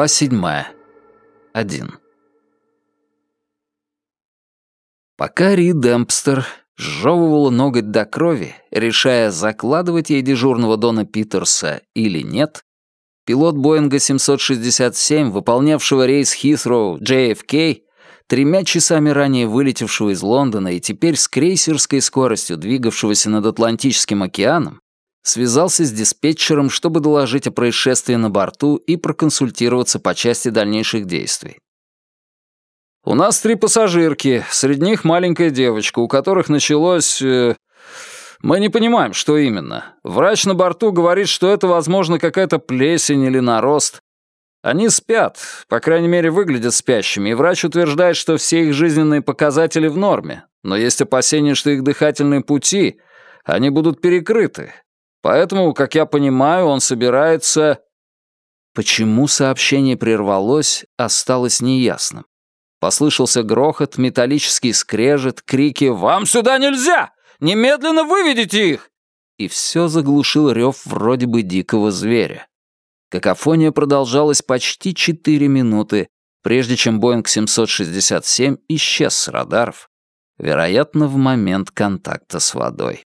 Глава седьмая. Один. Пока Ри Демпстер сжевывала ноготь до крови, решая, закладывать ей дежурного Дона Питерса или нет, пилот Боинга 767, выполнявшего рейс Хитроу JFK, тремя часами ранее вылетевшего из Лондона и теперь с крейсерской скоростью двигавшегося над Атлантическим океаном, связался с диспетчером, чтобы доложить о происшествии на борту и проконсультироваться по части дальнейших действий. «У нас три пассажирки, среди них маленькая девочка, у которых началось... Э, мы не понимаем, что именно. Врач на борту говорит, что это, возможно, какая-то плесень или нарост. Они спят, по крайней мере, выглядят спящими, и врач утверждает, что все их жизненные показатели в норме, но есть опасения, что их дыхательные пути, они будут перекрыты, Поэтому, как я понимаю, он собирается...» Почему сообщение прервалось, осталось неясным. Послышался грохот, металлический скрежет, крики «Вам сюда нельзя! Немедленно выведите их!» И все заглушил рев вроде бы дикого зверя. Какофония продолжалась почти четыре минуты, прежде чем Боинг 767 исчез с радаров, вероятно, в момент контакта с водой.